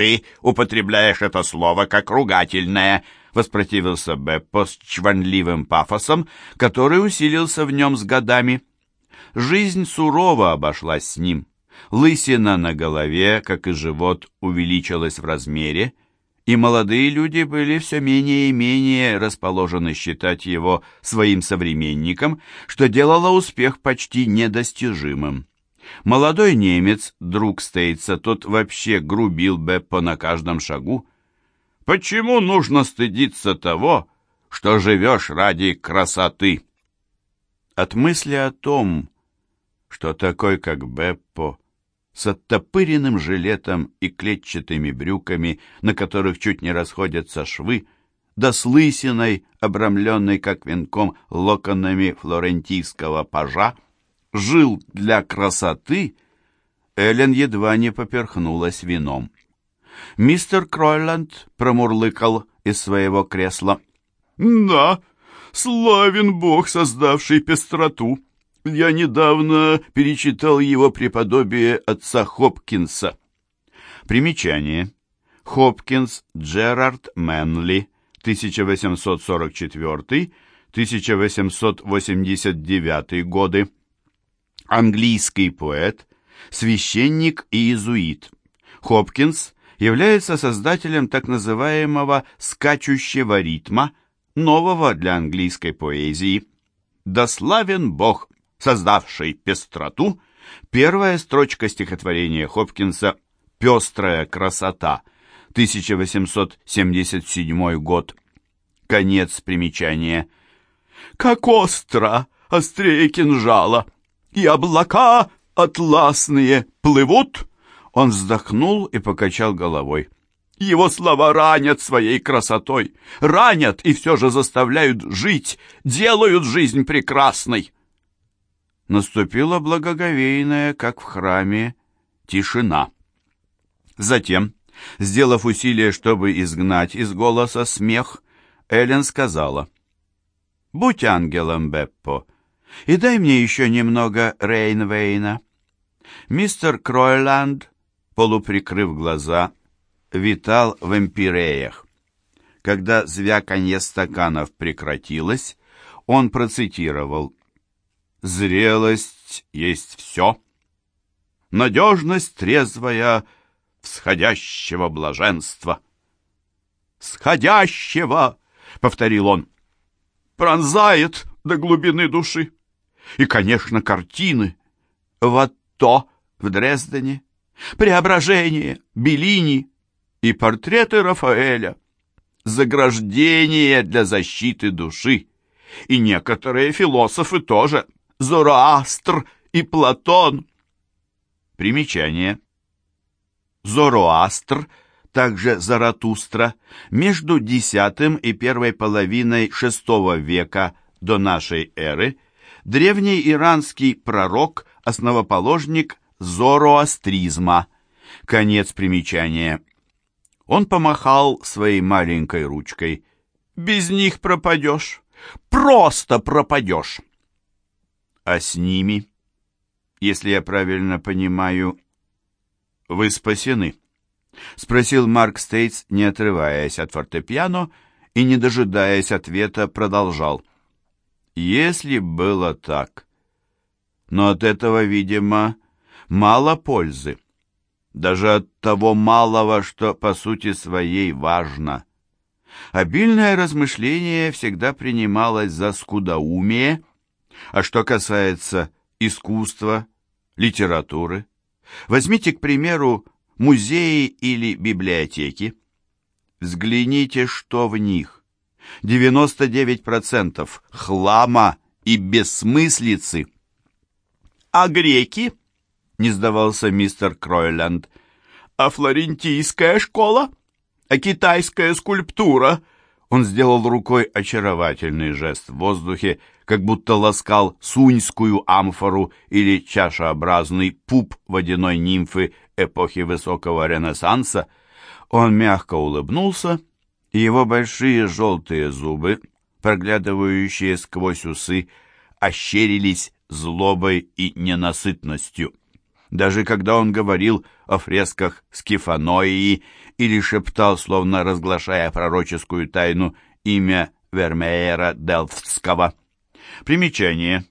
ты употребляешь это слово как ругательное», — воспротивился Беппо с чванливым пафосом, который усилился в нем с годами. Жизнь сурово обошлась с ним. Лысина на голове, как и живот, увеличилась в размере, и молодые люди были все менее и менее расположены считать его своим современником, что делало успех почти недостижимым. Молодой немец, друг Стейтса, тот вообще грубил Беппо на каждом шагу. «Почему нужно стыдиться того, что живешь ради красоты?» От мысли о том, что такой, как Беппо, с оттопыренным жилетом и клетчатыми брюками, на которых чуть не расходятся швы, да с лысиной, обрамленной, как венком, локонами флорентийского пажа, жил для красоты, Эллен едва не поперхнулась вином. Мистер Кройланд промурлыкал из своего кресла. «Да, славен Бог, создавший пестроту!» Я недавно перечитал его преподобие отца Хопкинса. Примечание. Хопкинс Джерард Мэнли, 1844-1889 годы. Английский поэт, священник и иезуит. Хопкинс является создателем так называемого «скачущего ритма», нового для английской поэзии. «Да славен Бог!» создавший пестроту, первая строчка стихотворения Хопкинса «Пестрая красота», 1877 год. Конец примечания. «Как остро, острее кинжала, и облака атласные плывут!» Он вздохнул и покачал головой. Его слова ранят своей красотой, ранят и все же заставляют жить, делают жизнь прекрасной наступила благоговейная, как в храме, тишина. Затем, сделав усилие, чтобы изгнать из голоса смех, Эллен сказала, «Будь ангелом, Беппо, и дай мне еще немного Рейнвейна». Мистер Кройланд, полуприкрыв глаза, витал в эмпиреях. Когда звяканье стаканов прекратилось, он процитировал Зрелость есть все. Надежность трезвая всходящего блаженства. «Сходящего!» — повторил он. «Пронзает до глубины души. И, конечно, картины. Вот то в Дрездене, Преображение, Беллини и портреты Рафаэля. Заграждение для защиты души. И некоторые философы тоже — Зороастр и Платон. Примечание. Зороастр, также Заратустра, между X и первой половиной VI века до нашей эры, древний иранский пророк, основоположник зороастризма. Конец примечания. Он помахал своей маленькой ручкой. «Без них пропадешь! Просто пропадешь!» а с ними, если я правильно понимаю, вы спасены?» — спросил Марк Стейтс, не отрываясь от фортепиано и, не дожидаясь ответа, продолжал. «Если было так, но от этого, видимо, мало пользы, даже от того малого, что по сути своей важно. Обильное размышление всегда принималось за скудоумие, а что касается искусства, литературы, возьмите, к примеру, музеи или библиотеки. Взгляните, что в них. 99% хлама и бессмыслицы. А греки? Не сдавался мистер Кройленд. А флорентийская школа? А китайская скульптура? Он сделал рукой очаровательный жест в воздухе, как будто ласкал суньскую амфору или чашеобразный пуп водяной нимфы эпохи Высокого Ренессанса. Он мягко улыбнулся, его большие желтые зубы, проглядывающие сквозь усы, ощерились злобой и ненасытностью. Даже когда он говорил о фресках Скифаноии или шептал, словно разглашая пророческую тайну, имя Вермеера Делфтского. Примечание.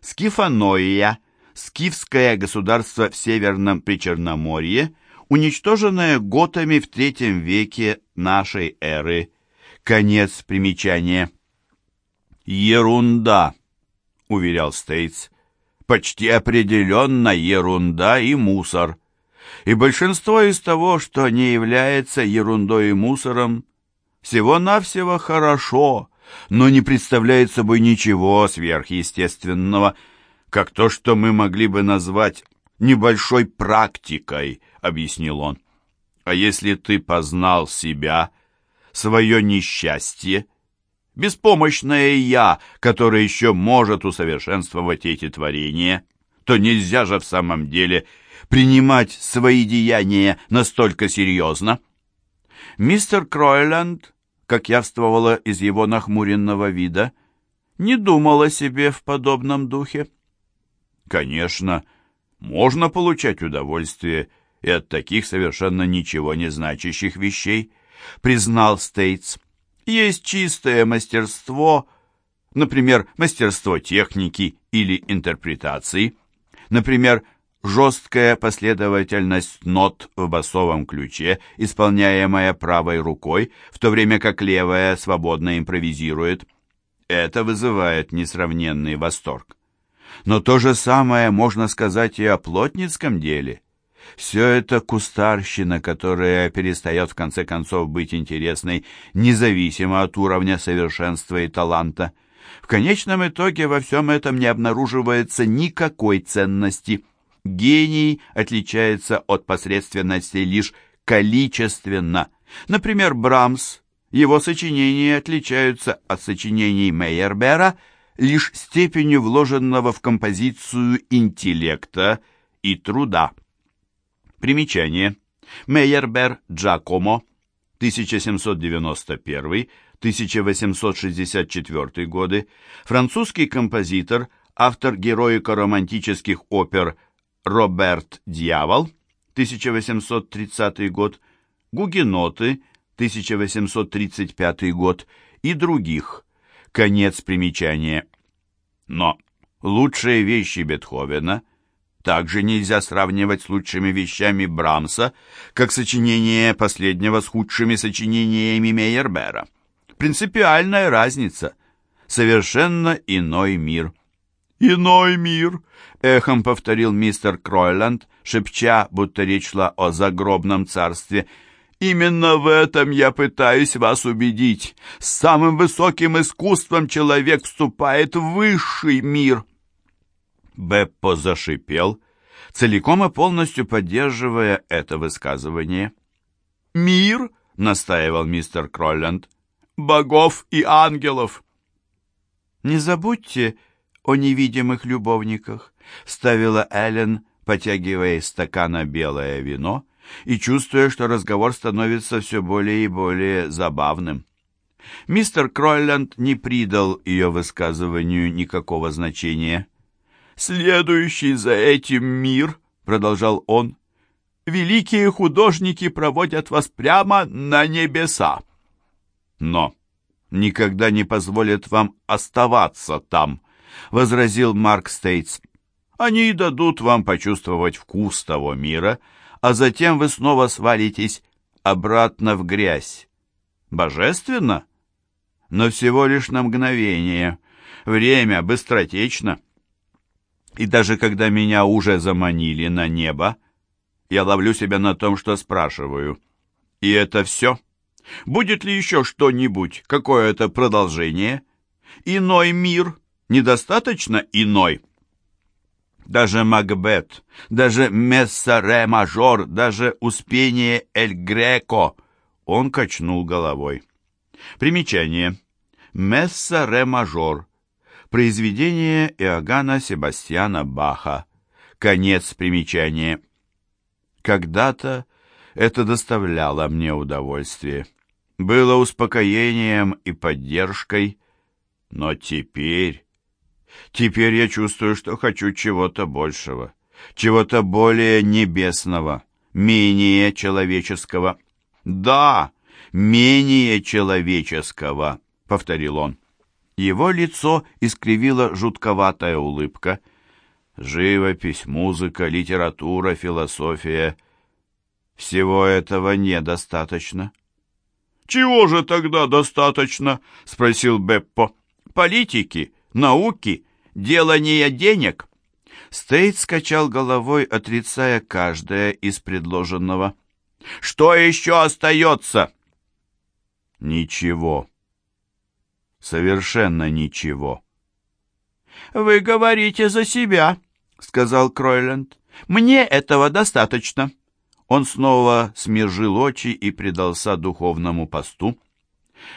Скифаноия – скифское государство в Северном Причерноморье, уничтоженное готами в третьем веке нашей эры. Конец примечания. «Ерунда», — уверял Стейтс. «Почти определенно ерунда и мусор. И большинство из того, что не является ерундой и мусором, всего-навсего хорошо, но не представляет собой ничего сверхъестественного, как то, что мы могли бы назвать небольшой практикой», — объяснил он. «А если ты познал себя, свое несчастье, беспомощное «я», которое еще может усовершенствовать эти творения, то нельзя же в самом деле принимать свои деяния настолько серьезно. Мистер Кройленд, как явствовало из его нахмуренного вида, не думал о себе в подобном духе. Конечно, можно получать удовольствие и от таких совершенно ничего не значащих вещей, признал Стейтс. Есть чистое мастерство, например, мастерство техники или интерпретации, например, жесткая последовательность нот в басовом ключе, исполняемая правой рукой, в то время как левая свободно импровизирует. Это вызывает несравненный восторг. Но то же самое можно сказать и о плотницком деле – все это кустарщина, которая перестает в конце концов быть интересной, независимо от уровня совершенства и таланта. В конечном итоге во всем этом не обнаруживается никакой ценности. Гений отличается от посредственности лишь количественно. Например, Брамс, его сочинения отличаются от сочинений Мейербера лишь степенью вложенного в композицию интеллекта и труда. Примечание. Мейербер Джакомо, 1791-1864 годы, французский композитор, автор героико-романтических опер Роберт Дьявол, 1830 год, Гугеноты, 1835 год и других. Конец примечания. Но лучшие вещи Бетховена – также нельзя сравнивать с лучшими вещами Брамса, как сочинение последнего с худшими сочинениями Мейербера. Принципиальная разница. Совершенно иной мир. «Иной мир!» — эхом повторил мистер Кройланд, шепча, будто речь шла о загробном царстве. «Именно в этом я пытаюсь вас убедить. С самым высоким искусством человек вступает в высший мир». Беппо зашипел, целиком и полностью поддерживая это высказывание. «Мир!» — настаивал мистер Кролленд. «Богов и ангелов!» «Не забудьте о невидимых любовниках», — ставила Эллен, потягивая из стакана белое вино и чувствуя, что разговор становится все более и более забавным. Мистер Кройленд не придал ее высказыванию никакого значения. Следующий за этим мир, продолжал он, великие художники проводят вас прямо на небеса. Но никогда не позволят вам оставаться там, возразил Марк Стейтс. Они дадут вам почувствовать вкус того мира, а затем вы снова свалитесь обратно в грязь. Божественно? Но всего лишь на мгновение. Время быстротечно. И даже когда меня уже заманили на небо, я ловлю себя на том, что спрашиваю. И это все? Будет ли еще что-нибудь, какое-то продолжение? Иной мир? Недостаточно иной? Даже Макбет, даже Месса-ре-мажор, даже Успение Эль-Греко. Он качнул головой. Примечание. Месса-ре-мажор Произведение Иоганна Себастьяна Баха. Конец примечания. Когда-то это доставляло мне удовольствие. Было успокоением и поддержкой, но теперь... Теперь я чувствую, что хочу чего-то большего. чего-то более небесного, менее человеческого. Да, менее человеческого, повторил он. Его лицо искривила жутковатая улыбка. Живопись, музыка, литература, философия. Всего этого недостаточно. «Чего же тогда достаточно?» — спросил Беппо. «Политики, науки, делания денег?» Стейт скачал головой, отрицая каждое из предложенного. «Что еще остается?» «Ничего. Совершенно ничего». «Вы говорите за себя», — сказал Кройленд. «Мне этого достаточно». Он снова смежил очи и предался духовному посту.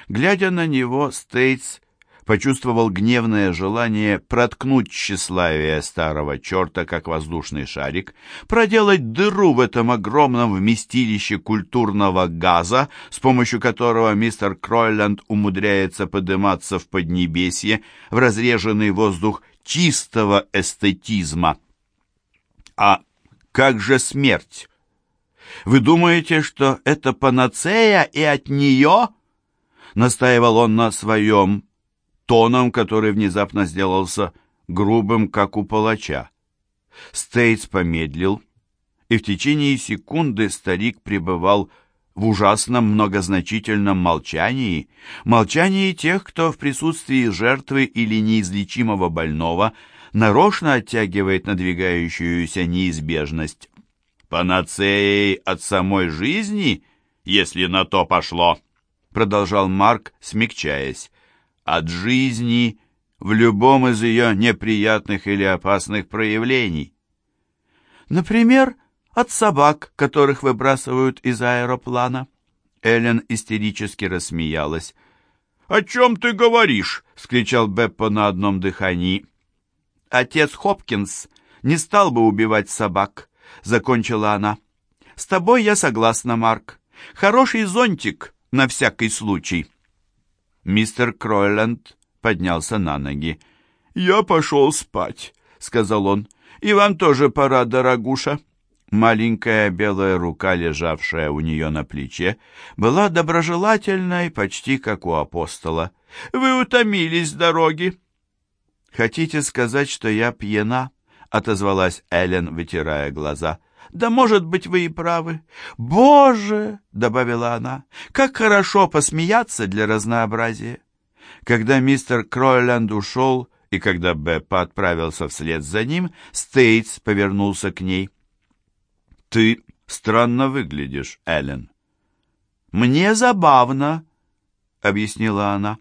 Глядя на него, Стейтс почувствовал гневное желание проткнуть тщеславие старого черта, как воздушный шарик, проделать дыру в этом огромном вместилище культурного газа, с помощью которого мистер Кройленд умудряется подниматься в Поднебесье в разреженный воздух чистого эстетизма. А как же смерть? Вы думаете, что это панацея и от нее? Настаивал он на своем тоном, который внезапно сделался грубым, как у палача. Стейтс помедлил, и в течение секунды старик пребывал в ужасном многозначительном молчании, молчании тех, кто в присутствии жертвы или неизлечимого больного нарочно оттягивает надвигающуюся неизбежность. «Панацеей от самой жизни, если на то пошло», — продолжал Марк, смягчаясь от жизни в любом из ее неприятных или опасных проявлений. Например, от собак, которых выбрасывают из аэроплана. Эллен истерически рассмеялась. «О чем ты говоришь?» — скричал Беппо на одном дыхании. «Отец Хопкинс не стал бы убивать собак», — закончила она. «С тобой я согласна, Марк. Хороший зонтик на всякий случай». Мистер Кройленд поднялся на ноги. «Я пошел спать», — сказал он. «И вам тоже пора, дорогуша». Маленькая белая рука, лежавшая у нее на плече, была доброжелательной, почти как у апостола. «Вы утомились с дороги». «Хотите сказать, что я пьяна?» — отозвалась Эллен, вытирая глаза. Да, может быть, вы и правы. Боже, — добавила она, — как хорошо посмеяться для разнообразия. Когда мистер Кройленд ушел, и когда Беппа отправился вслед за ним, Стейтс повернулся к ней. «Ты странно выглядишь, Эллен». «Мне забавно», — объяснила она.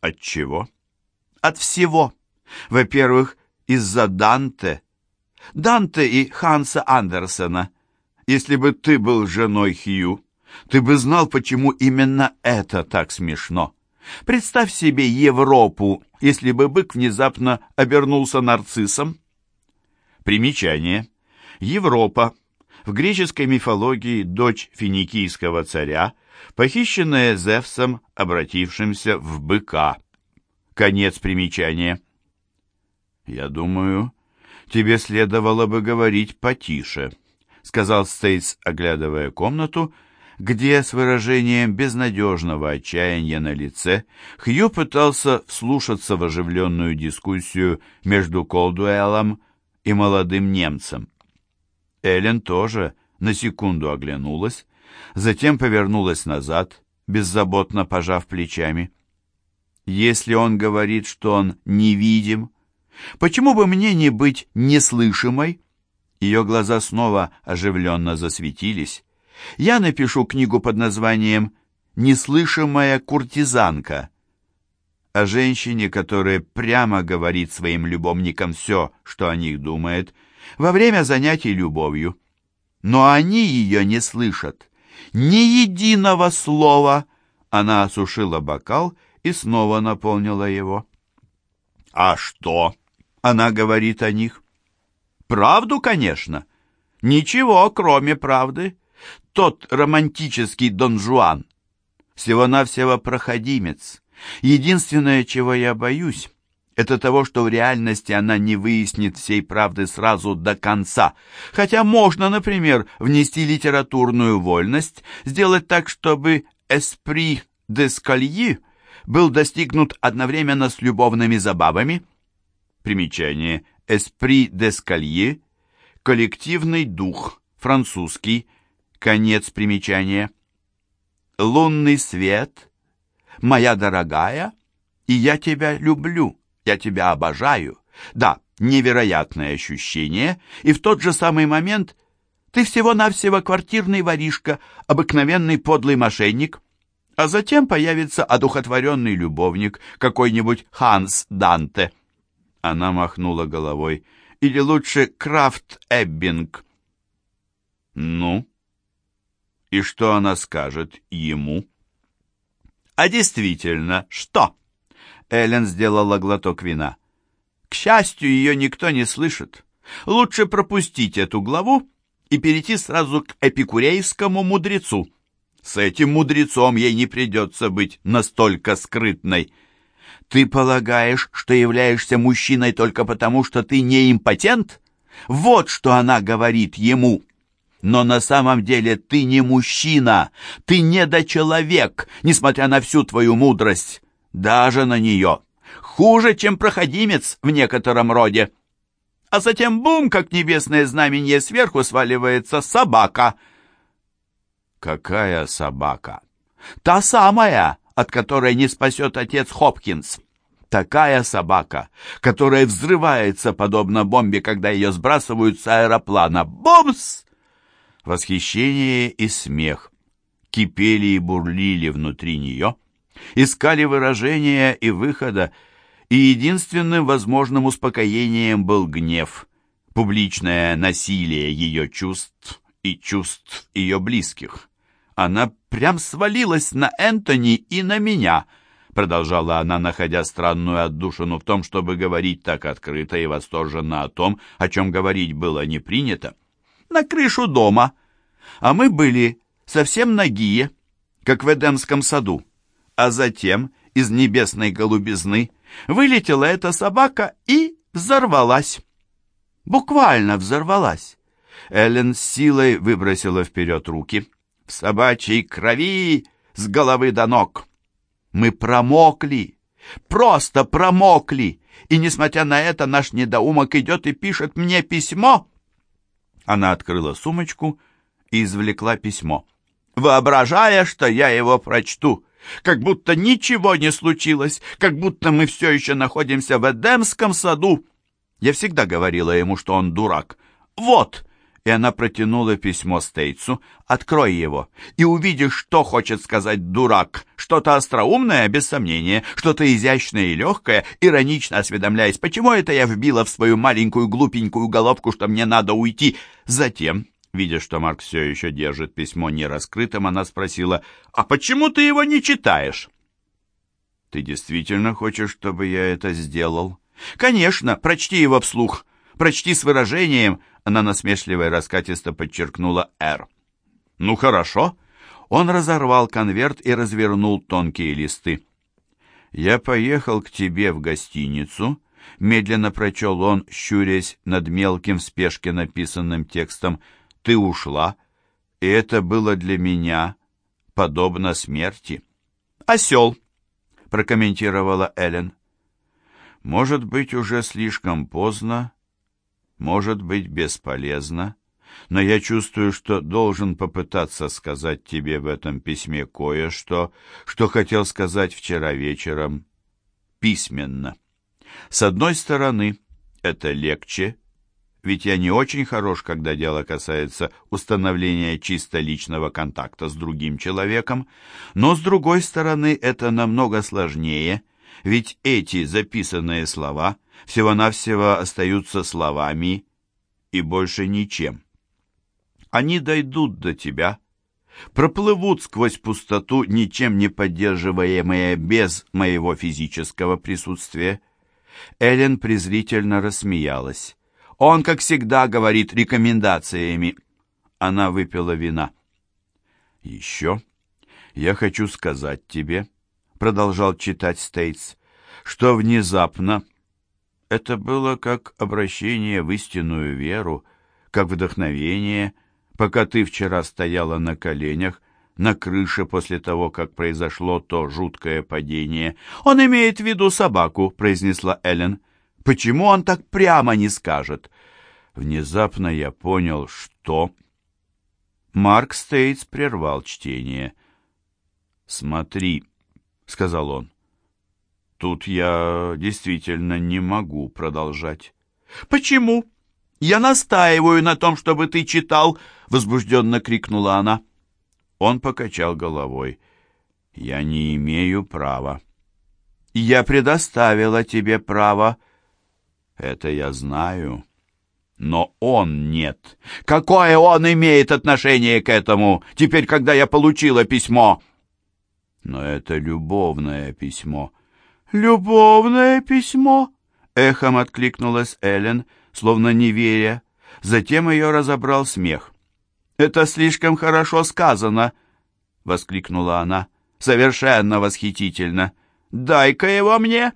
«От чего?» «От всего. Во-первых, из-за Данте, Данте и Ханса Андерсена. Если бы ты был женой Хью, ты бы знал, почему именно это так смешно. Представь себе Европу, если бы бык внезапно обернулся нарциссом. Примечание. Европа. В греческой мифологии дочь финикийского царя, похищенная Зевсом, обратившимся в быка. Конец примечания. Я думаю, тебе следовало бы говорить потише», — сказал Стейтс, оглядывая комнату, где с выражением безнадежного отчаяния на лице Хью пытался вслушаться в оживленную дискуссию между Колдуэллом и молодым немцем. Эллен тоже на секунду оглянулась, затем повернулась назад, беззаботно пожав плечами. «Если он говорит, что он невидим, Почему бы мне не быть неслышимой? Ее глаза снова оживленно засветились. Я напишу книгу под названием «Неслышимая куртизанка» о женщине, которая прямо говорит своим любовникам все, что о них думает, во время занятий любовью. Но они ее не слышат. Ни единого слова. Она осушила бокал и снова наполнила его. «А что?» Она говорит о них? Правду, конечно. Ничего, кроме правды. Тот романтический Дон Жуан. Всего-навсего проходимец. Единственное, чего я боюсь, это того, что в реальности она не выяснит всей правды сразу до конца. Хотя можно, например, внести литературную вольность, сделать так, чтобы «эспри де скальи» был достигнут одновременно с любовными забавами. Примечание «эспри де скальи» — коллективный дух, французский, конец примечания. «Лунный свет», «Моя дорогая», и «Я тебя люблю», «Я тебя обожаю». Да, невероятное ощущение, и в тот же самый момент ты всего-навсего квартирный воришка, обыкновенный подлый мошенник, а затем появится одухотворенный любовник, какой-нибудь Ханс Данте. Она махнула головой. Или лучше Крафт Эббинг. Ну? И что она скажет ему? А действительно, что? Эллен сделала глоток вина. К счастью, ее никто не слышит. Лучше пропустить эту главу и перейти сразу к эпикурейскому мудрецу. С этим мудрецом ей не придется быть настолько скрытной. Ты полагаешь, что являешься мужчиной только потому, что ты не импотент? Вот что она говорит ему. Но на самом деле ты не мужчина, ты недочеловек, несмотря на всю твою мудрость даже на нее. Хуже, чем проходимец в некотором роде. А затем бум, как небесное знамение сверху сваливается собака. Какая собака? Та самая, от которой не спасет отец Хопкинс. Такая собака, которая взрывается подобно бомбе, когда ее сбрасывают с аэроплана. Бомс! Восхищение и смех кипели и бурлили внутри нее — искали выражения и выхода, и единственным возможным успокоением был гнев, публичное насилие ее чувств и чувств ее близких. Она прям свалилась на Энтони и на меня, продолжала она, находя странную отдушину в том, чтобы говорить так открыто и восторженно о том, о чем говорить было не принято. На крышу дома, а мы были совсем нагие, как в Эдемском саду а затем из небесной голубизны вылетела эта собака и взорвалась. Буквально взорвалась. Эллен с силой выбросила вперед руки. В собачьей крови с головы до ног. Мы промокли, просто промокли, и, несмотря на это, наш недоумок идет и пишет мне письмо. Она открыла сумочку и извлекла письмо, воображая, что я его прочту как будто ничего не случилось, как будто мы все еще находимся в Эдемском саду. Я всегда говорила ему, что он дурак. Вот!» И она протянула письмо Стейтсу. «Открой его, и увидишь, что хочет сказать дурак. Что-то остроумное, без сомнения, что-то изящное и легкое, иронично осведомляясь, почему это я вбила в свою маленькую глупенькую головку, что мне надо уйти. Затем Видя, что Марк все еще держит письмо нераскрытым, она спросила, «А почему ты его не читаешь?» «Ты действительно хочешь, чтобы я это сделал?» «Конечно, прочти его вслух. Прочти с выражением», она насмешливо и раскатисто подчеркнула «Р». «Ну, хорошо». Он разорвал конверт и развернул тонкие листы. «Я поехал к тебе в гостиницу», — медленно прочел он, щурясь над мелким в спешке написанным текстом, — ты ушла, и это было для меня подобно смерти. «Осел», — прокомментировала Эллен. «Может быть, уже слишком поздно, может быть, бесполезно, но я чувствую, что должен попытаться сказать тебе в этом письме кое-что, что хотел сказать вчера вечером, письменно. С одной стороны, это легче, ведь я не очень хорош, когда дело касается установления чисто личного контакта с другим человеком, но, с другой стороны, это намного сложнее, ведь эти записанные слова всего-навсего остаются словами и больше ничем. Они дойдут до тебя, проплывут сквозь пустоту, ничем не поддерживаемые без моего физического присутствия. Эллен презрительно рассмеялась. Он, как всегда, говорит рекомендациями. Она выпила вина. Еще я хочу сказать тебе, продолжал читать Стейтс, что внезапно Это было как обращение в истинную веру, как вдохновение, пока ты вчера стояла на коленях, на крыше после того, как произошло то жуткое падение. «Он имеет в виду собаку», — произнесла Эллен. «Почему он так прямо не скажет?» Внезапно я понял, что... Марк Стейтс прервал чтение. «Смотри», — сказал он. «Тут я действительно не могу продолжать». «Почему? Я настаиваю на том, чтобы ты читал!» — возбужденно крикнула она. Он покачал головой. «Я не имею права». «Я предоставила тебе право». «Это я знаю». Но он нет. Какое он имеет отношение к этому, теперь, когда я получила письмо? Но это любовное письмо. Любовное письмо? Эхом откликнулась Эллен, словно не веря. Затем ее разобрал смех. «Это слишком хорошо сказано!» — воскликнула она. «Совершенно восхитительно! Дай-ка его мне!»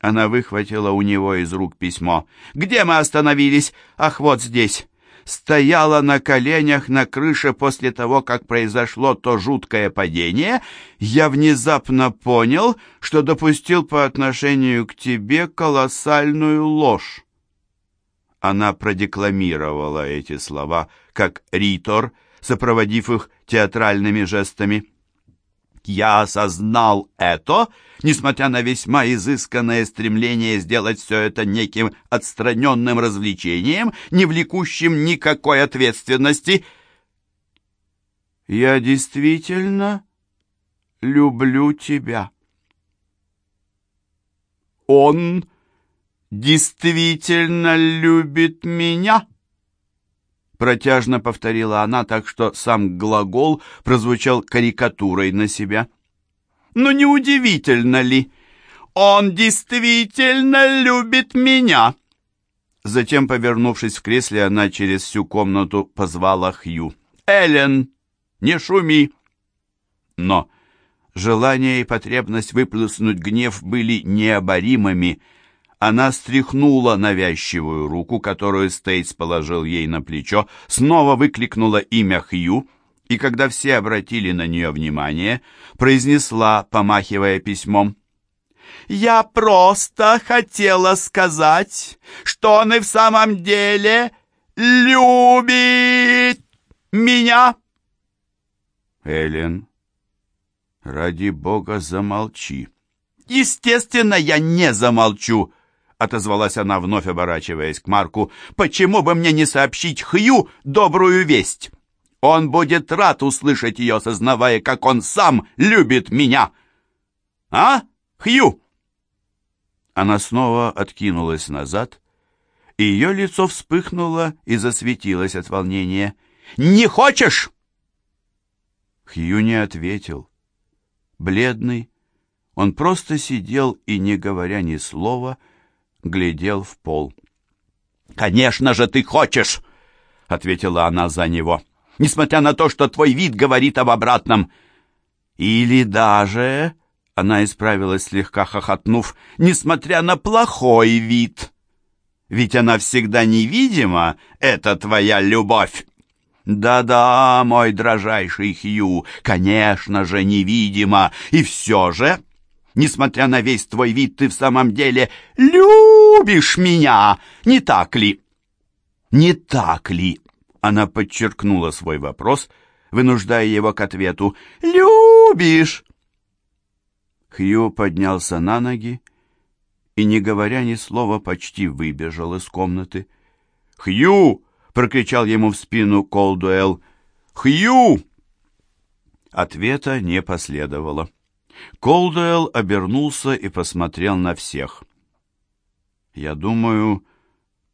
Она выхватила у него из рук письмо. «Где мы остановились? Ах, вот здесь!» Стояла на коленях на крыше после того, как произошло то жуткое падение. Я внезапно понял, что допустил по отношению к тебе колоссальную ложь. Она продекламировала эти слова, как ритор, сопроводив их театральными жестами. Я осознал это, несмотря на весьма изысканное стремление сделать все это неким отстраненным развлечением, не влекущим никакой ответственности. Я действительно люблю тебя. Он действительно любит меня? Протяжно повторила она, так что сам глагол прозвучал карикатурой на себя. «Ну неудивительно ли? Он действительно любит меня!» Затем, повернувшись в кресле, она через всю комнату позвала Хью. «Эллен, не шуми!» Но желание и потребность выплеснуть гнев были необоримыми, она стряхнула навязчивую руку, которую Стейтс положил ей на плечо, снова выкликнула имя Хью, и когда все обратили на нее внимание, произнесла, помахивая письмом, «Я просто хотела сказать, что он и в самом деле любит меня!» «Эллен, ради бога, замолчи!» «Естественно, я не замолчу!» Отозвалась она, вновь оборачиваясь к Марку. «Почему бы мне не сообщить Хью добрую весть? Он будет рад услышать ее, сознавая, как он сам любит меня. А, Хью?» Она снова откинулась назад, и ее лицо вспыхнуло и засветилось от волнения. «Не хочешь?» Хью не ответил. Бледный, он просто сидел и, не говоря ни слова, — глядел в пол. «Конечно же ты хочешь!» — ответила она за него. «Несмотря на то, что твой вид говорит об обратном. Или даже...» — она исправилась, слегка хохотнув. «Несмотря на плохой вид. Ведь она всегда невидима, это твоя любовь!» «Да-да, мой дрожайший Хью, конечно же, невидимо, и все же...» Несмотря на весь твой вид, ты в самом деле любишь меня, не так ли?» «Не так ли?» Она подчеркнула свой вопрос, вынуждая его к ответу. «Любишь!» Хью поднялся на ноги и, не говоря ни слова, почти выбежал из комнаты. «Хью!» — прокричал ему в спину Колдуэлл. «Хью!» Ответа не последовало. Колдуэлл обернулся и посмотрел на всех. «Я думаю,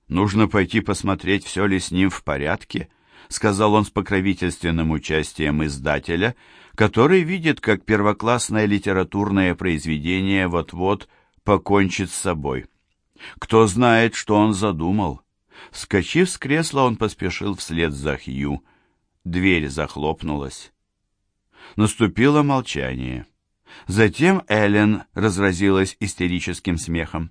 нужно пойти посмотреть, все ли с ним в порядке», сказал он с покровительственным участием издателя, который видит, как первоклассное литературное произведение вот-вот покончит с собой. Кто знает, что он задумал. Вскочив с кресла, он поспешил вслед за Хью. Дверь захлопнулась. Наступило молчание. Затем Эллен разразилась истерическим смехом.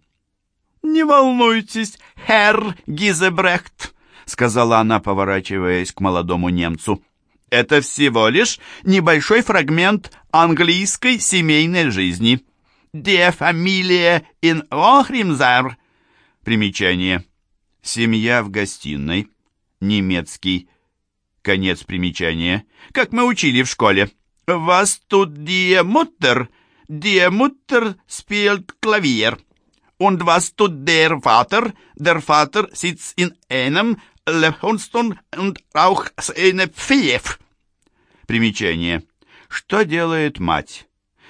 «Не волнуйтесь, Herr Гизебрехт», — сказала она, поворачиваясь к молодому немцу. «Это всего лишь небольшой фрагмент английской семейной жизни. Die Familie in Охримзар». Примечание. Семья в гостиной. Немецкий. Конец примечания. Как мы учили в школе. «Was tut die Mutter?» «Die Mutter spielt Klavier». Und was tut der Vater? Der Vater sitzt in einem Lehonston und raucht eine Pfeff. Примечание. Что делает мать?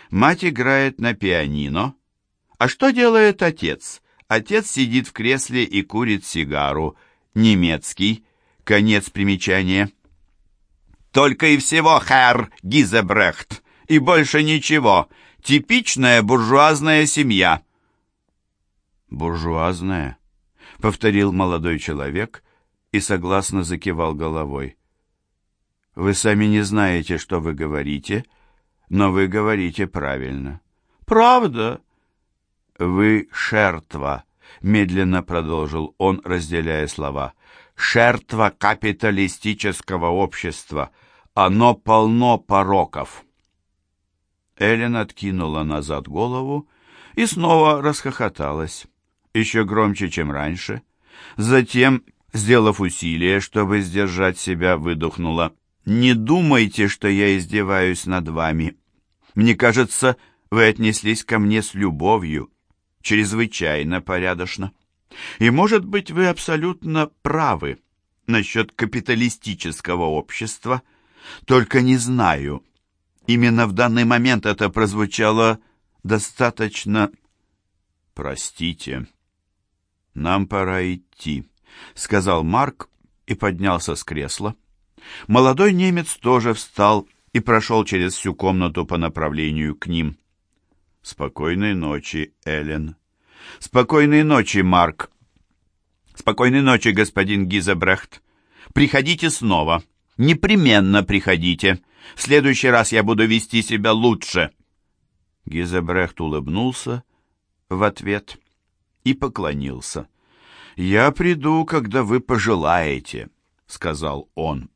Мать играет на пианино. А что делает отец? Отец сидит в кресле и курит сигару. Немецкий. Конец примечания. Только и всего, Herr Гизебрехт. И больше ничего. Типичная буржуазная семья. «Буржуазная», — повторил молодой человек и согласно закивал головой. «Вы сами не знаете, что вы говорите, но вы говорите правильно». «Правда?» «Вы шертва», — медленно продолжил он, разделяя слова. «Шертва капиталистического общества. Оно полно пороков». Эллен откинула назад голову и снова расхохоталась еще громче, чем раньше. Затем, сделав усилие, чтобы сдержать себя, выдохнула. «Не думайте, что я издеваюсь над вами. Мне кажется, вы отнеслись ко мне с любовью, чрезвычайно порядочно. И, может быть, вы абсолютно правы насчет капиталистического общества, только не знаю. Именно в данный момент это прозвучало достаточно... Простите». «Нам пора идти», — сказал Марк и поднялся с кресла. Молодой немец тоже встал и прошел через всю комнату по направлению к ним. «Спокойной ночи, Эллен». «Спокойной ночи, Марк». «Спокойной ночи, господин Гизебрехт. Приходите снова. Непременно приходите. В следующий раз я буду вести себя лучше». Гизебрехт улыбнулся в ответ и поклонился. «Я приду, когда вы пожелаете», — сказал он.